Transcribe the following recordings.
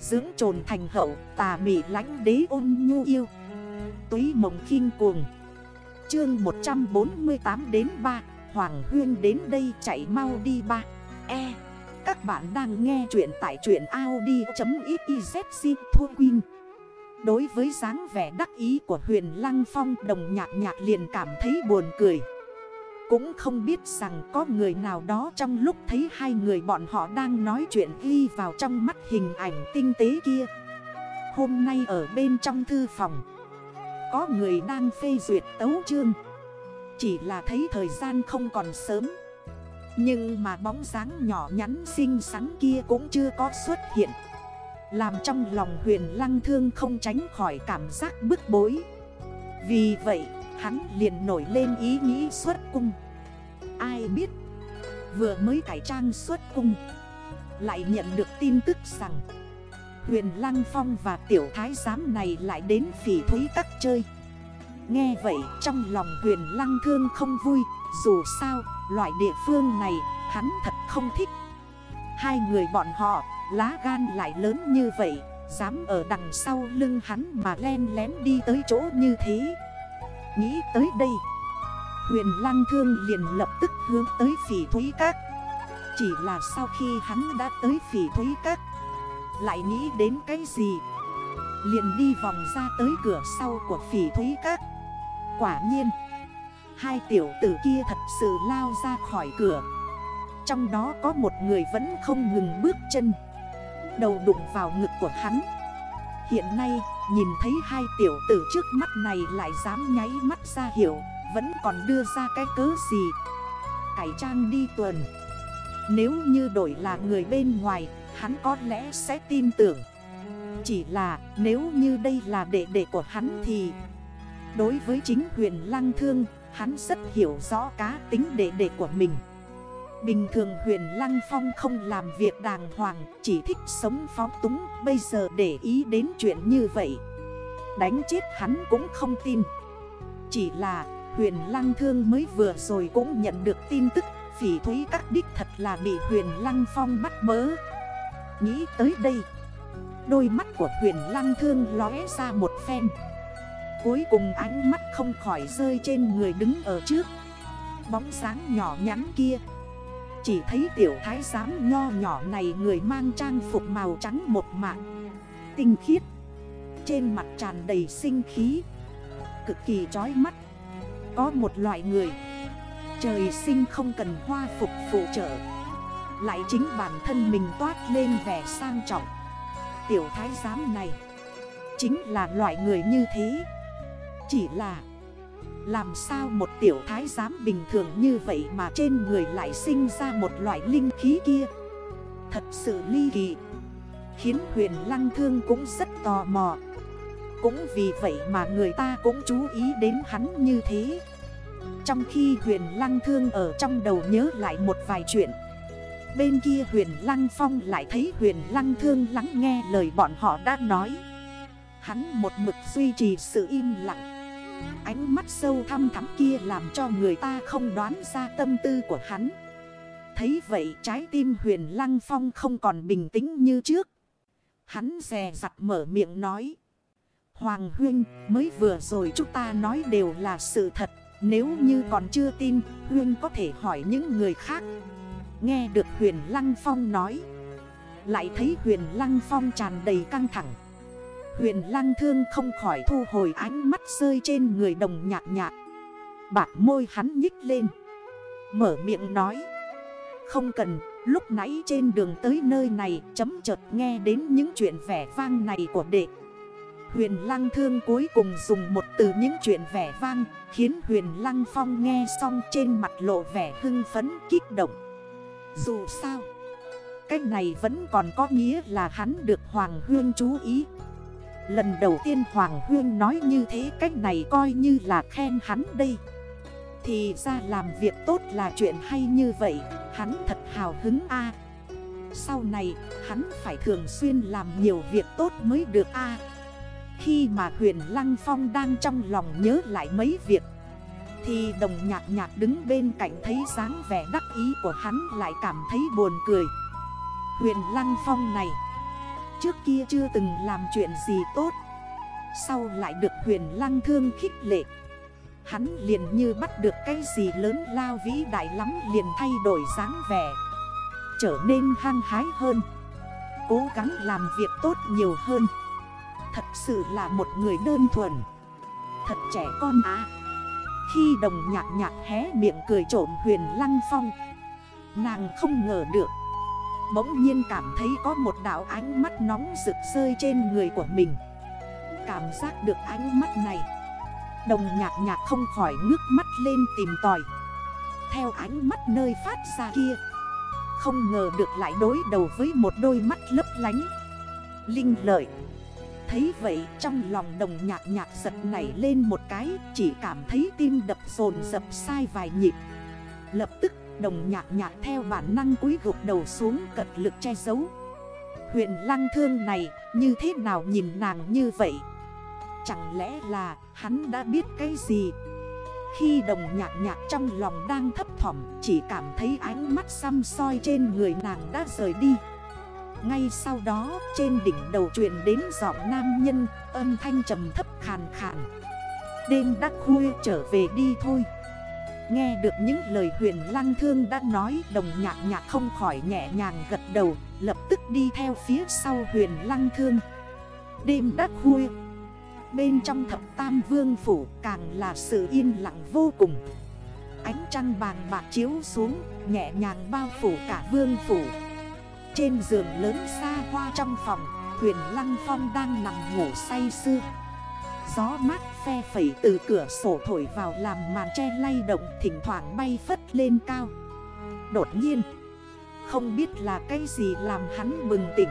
Dưỡng trồn thành hậu, tà mị lánh đế ôn nhu yêu. Túy mộng khinh cuồng. Chương 148 đến 3 Hoàng Huyên đến đây chạy mau đi ba. E Các bạn đang nghe chuyện tại chuyện Audi.xyz Thua Quyên. Đối với dáng vẻ đắc ý của huyền Lăng Phong, đồng nhạc nhạc liền cảm thấy buồn cười. Cũng không biết rằng có người nào đó trong lúc thấy hai người bọn họ đang nói chuyện ghi vào trong mắt hình ảnh tinh tế kia. Hôm nay ở bên trong thư phòng, Có người đang phê duyệt tấu chương. Chỉ là thấy thời gian không còn sớm. Nhưng mà bóng dáng nhỏ nhắn xinh xắn kia cũng chưa có xuất hiện. Làm trong lòng huyền lăng thương không tránh khỏi cảm giác bức bối. Vì vậy hắn liền nổi lên ý nghĩ xuất cung. Ai biết, Vừa mới cải trang xuất cung, Lại nhận được tin tức rằng, Huyền Lăng Phong và tiểu thái giám này lại đến phỉ thúy các chơi. Nghe vậy, trong lòng huyền Lăng Thương không vui, Dù sao, loại địa phương này, hắn thật không thích. Hai người bọn họ, Lá gan lại lớn như vậy, Dám ở đằng sau lưng hắn mà len lén đi tới chỗ như thế. Nghĩ tới đây, Huyền Lăng Thương liền lập tức hướng tới phỉ thúy các. Chỉ là sau khi hắn đã tới phỉ thúy các, Lại nghĩ đến cái gì? Liền đi vòng ra tới cửa sau của phỉ thúy các. Quả nhiên, Hai tiểu tử kia thật sự lao ra khỏi cửa. Trong đó có một người vẫn không ngừng bước chân, đầu đụng vào ngực của hắn. Hiện nay nhìn thấy hai tiểu tử trước mắt này lại dám nháy mắt ra hiểu, Vẫn còn đưa ra cái cớ gì? Cải trang đi tuần. Nếu như đổi là người bên ngoài, Hắn có lẽ sẽ tin tưởng. Chỉ là, nếu như đây là đệ đệ của hắn thì, Đối với chính huyền lăng thương, Hắn rất hiểu rõ cá tính đệ đệ của mình. Bình thường huyền Lăng Phong không làm việc đàng hoàng, Chỉ thích sống phóng túng. Bây giờ để ý đến chuyện như vậy, Đánh chết hắn cũng không tin. Chỉ là huyền Lăng Thương mới vừa rồi cũng nhận được tin tức, Phỉ thúy các đích thật là bị huyền Lăng Phong bắt bớ. Nghĩ tới đây, Đôi mắt của huyền Lăng Thương lóe ra một phen. Cuối cùng ánh mắt không khỏi rơi trên người đứng ở trước. Bóng sáng nhỏ nhắn kia chỉ thấy tiểu thái giám nho nhỏ này người mang trang phục màu trắng một mạng. Tinh khiết. Trên mặt tràn đầy sinh khí. Cực kỳ chói mắt. Có một loại người. Trời sinh không cần hoa phục phụ trợ. Lại chính bản thân mình toát lên vẻ sang trọng. Tiểu thái giám này. Chính là loại người như thế. Chỉ là làm sao một tiểu thái giám bình thường như vậy mà trên người lại sinh ra một loại linh khí kia? Thật sự ly kỳ. Khiến huyền lăng thương cũng rất tò mò. Cũng vì vậy mà người ta cũng chú ý đến hắn như thế. Trong khi huyền lăng thương ở trong đầu nhớ lại một vài chuyện, Bên kia huyền lăng phong lại thấy huyền lăng thương lắng nghe lời bọn họ đã nói. Hắn một mực duy trì sự im lặng. Ánh mắt sâu thăm thắm kia làm cho người ta không đoán ra tâm tư của hắn. Thấy vậy, trái tim huyền lăng phong không còn bình tĩnh như trước. Hắn rè rặt mở miệng nói, Hoàng Huyên mới vừa rồi chúng ta nói đều là sự thật. Nếu như còn chưa tin Huyên có thể hỏi những người khác. Nghe được huyền lăng phong nói, Lại thấy huyền lăng phong tràn đầy căng thẳng. Huyền lăng thương không khỏi thu hồi ánh mắt rơi trên người đồng nhạc nhạc. Bạc môi hắn nhích lên, Mở miệng nói, Không cần, lúc nãy trên đường tới nơi này Chấm chợt nghe đến những chuyện vẻ vang này của đệ. Huyền Lăng Thương cuối cùng dùng một từ những chuyện vẻ vang, Khiến Huyền Lăng Phong nghe xong trên mặt lộ vẻ hưng phấn, kích động. Dù sao Cách này vẫn còn có nghĩa là hắn được Hoàng Hương chú ý. Lần đầu tiên Hoàng Hương nói như thế cách này coi như là khen hắn đây. Thì ra làm việc tốt là chuyện hay như vậy, Hắn thật hào hứng a. Sau này, hắn phải thường xuyên làm nhiều việc tốt mới được a. Khi mà huyền Lăng Phong đang trong lòng nhớ lại mấy việc, Thì đồng nhạc nhạc đứng bên cạnh thấy dáng vẻ đắc ý của hắn lại cảm thấy buồn cười. Huyền Lăng Phong này Trước kia chưa từng làm chuyện gì tốt. Sau lại được huyền lăng thương khích lệ. Hắn liền như bắt được cái gì lớn lao vĩ đại lắm liền thay đổi dáng vẻ. Trở nên hăng hái hơn. Cố gắng làm việc tốt nhiều hơn. Thật sự là một người đơn thuần. Thật trẻ con á. Khi đồng nhạc nhạc hé miệng cười trộm huyền lăng phong. Nàng không ngờ được. Bỗng nhiên cảm thấy có một đảo ánh mắt nóng rực rơi trên người của mình. Cảm giác được ánh mắt này, Đồng nhạc nhạc không khỏi ngước mắt lên tìm tòi. Theo ánh mắt nơi phát ra kia, Không ngờ được lại đối đầu với một đôi mắt lấp lánh. Linh lợi, Thấy vậy trong lòng đồng nhạc nhạc giật nảy lên một cái, Chỉ cảm thấy tim đập rồn dập sai vài nhịp. Lập tức đồng nhạc nhạc theo bản năng cúi gục đầu xuống cật lực che giấu. Huyện lăng thương này, như thế nào nhìn nàng như vậy? Chẳng lẽ là hắn đã biết cái gì? Khi đồng nhạc nhạc trong lòng đang thấp thỏm, Chỉ cảm thấy ánh mắt xăm soi trên người nàng đã rời đi. Ngay sau đó, trên đỉnh đầu truyền đến giọng nam nhân, Âm thanh trầm thấp khàn khàn. Đêm đã khuya, trở về đi thôi. Nghe được những lời huyền lăng thương đã nói, Đồng nhạc nhạc không khỏi nhẹ nhàng gật đầu, Lập tức đi theo phía sau huyền lăng thương. Đêm đắc khuya, Bên trong thập tam vương phủ càng là sự yên lặng vô cùng. Ánh trăng bàng bạc chiếu xuống, Nhẹ nhàng bao phủ cả vương phủ. Trên giường lớn xa hoa trong phòng, Huyền Lăng Phong đang nằm ngủ say sưa. Gió mát phe phẩy từ cửa sổ thổi vào làm màn che lay động Thỉnh thoảng bay phất lên cao. Đột nhiên, Không biết là cái gì làm hắn bừng tỉnh.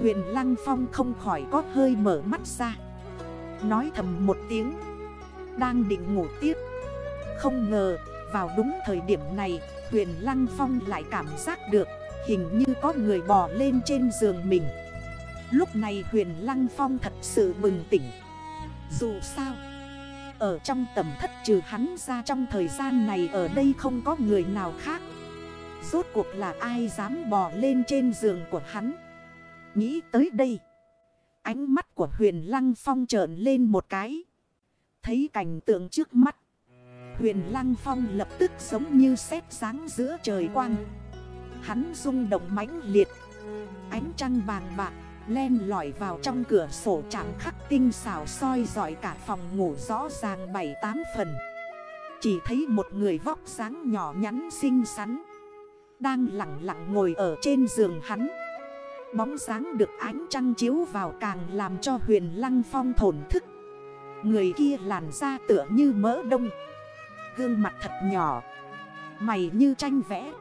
Huyền Lăng Phong không khỏi có hơi mở mắt ra. Nói thầm một tiếng, Đang định ngủ tiếp. Không ngờ, vào đúng thời điểm này, Huyền Lăng Phong lại cảm giác được Hình như có người bò lên trên giường mình. Lúc này huyền Lăng Phong thật sự bừng tỉnh. Dù sao, Ở trong tầm thất trừ hắn ra trong thời gian này Ở đây không có người nào khác Rốt cuộc là ai dám bò lên trên giường của hắn Nghĩ tới đây, Ánh mắt của huyền lăng phong trợn lên một cái. Thấy cảnh tượng trước mắt. Huyền lăng phong lập tức giống như sét sáng giữa trời quang. Hắn rung động mãnh liệt. Ánh trăng vàng bạc len lỏi vào trong cửa sổ chạm khắc tinh xảo soi dọi cả phòng ngủ rõ ràng 7-8 phần. Chỉ thấy một người vóc dáng nhỏ nhắn xinh xắn. Đang lặng lặng ngồi ở trên giường hắn. Bóng dáng được ánh trăng chiếu vào càng làm cho huyền lăng phong thổn thức Người kia làn da tựa như mỡ đông, Gương mặt thật nhỏ, Mày như tranh vẽ,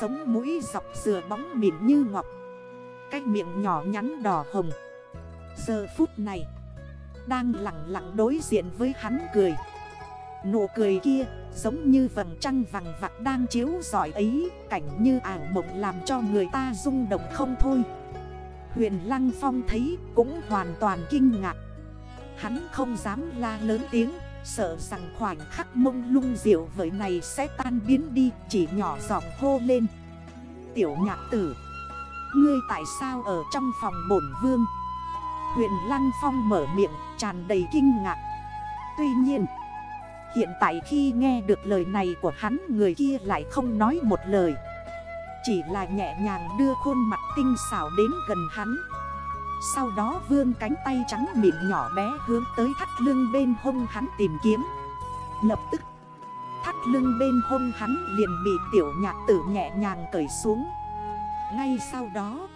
Sống mũi dọc dừa bóng mịn như ngọc cái miệng nhỏ nhắn đỏ hồng. Giờ phút này, Đang lặng lặng đối diện với hắn cười. Nụ cười kia, giống như vầng trăng vằng vặt đang chiếu giỏi ấy, Cảnh như ảo mộng làm cho người ta rung động không thôi. Huyền Lăng Phong thấy cũng hoàn toàn kinh ngạc. Hắn không dám la lớn tiếng, Sợ rằng khoảnh khắc mông lung diệu với này sẽ tan biến đi, Chỉ nhỏ giọng hô lên. Tiểu nhạc tử Ngươi tại sao ở trong phòng bổn vương? Huyền Lăng Phong mở miệng, tràn đầy kinh ngạc. Tuy nhiên, Hiện tại khi nghe được lời này của hắn, người kia lại không nói một lời. Chỉ là nhẹ nhàng đưa khuôn mặt tinh xảo đến gần hắn. Sau đó vươn cánh tay trắng mịn nhỏ bé hướng tới thắt lưng bên hông hắn tìm kiếm. Lập tức, Thắt lưng bên hông hắn liền bị tiểu nhạc tử nhẹ nhàng cởi xuống. Ngay sau đó,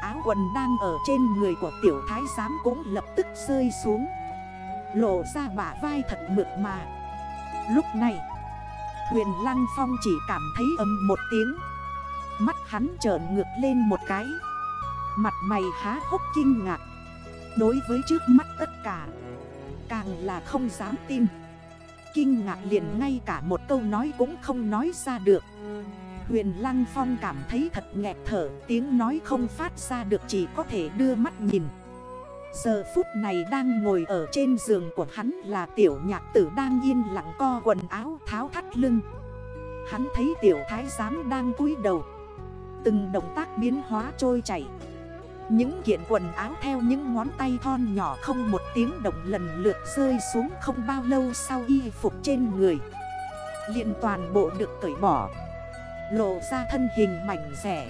Áo quần đang ở trên người của tiểu thái giám cũng lập tức rơi xuống. Lộ ra bả vai thật mượt mà. Lúc này, Huyền Lăng Phong chỉ cảm thấy âm một tiếng. Mắt hắn trởn ngược lên một cái. Mặt mày há hốc kinh ngạc. Đối với trước mắt tất cả, Càng là không dám tin. Kinh ngạc liền ngay cả một câu nói cũng không nói ra được. Huyền Lăng Phong cảm thấy thật nghẹt thở, Tiếng nói không phát ra được chỉ có thể đưa mắt nhìn. Giờ phút này đang ngồi ở trên giường của hắn là tiểu nhạc tử đang yên lặng co quần áo tháo thắt lưng. Hắn thấy tiểu thái giám đang cúi đầu. Từng động tác biến hóa trôi chảy. Những kiện quần áo theo những ngón tay thon nhỏ không một tiếng động lần lượt rơi xuống không bao lâu sau y phục trên người. Liền toàn bộ được cởi bỏ. Lộ ra thân hình mảnh rẻ.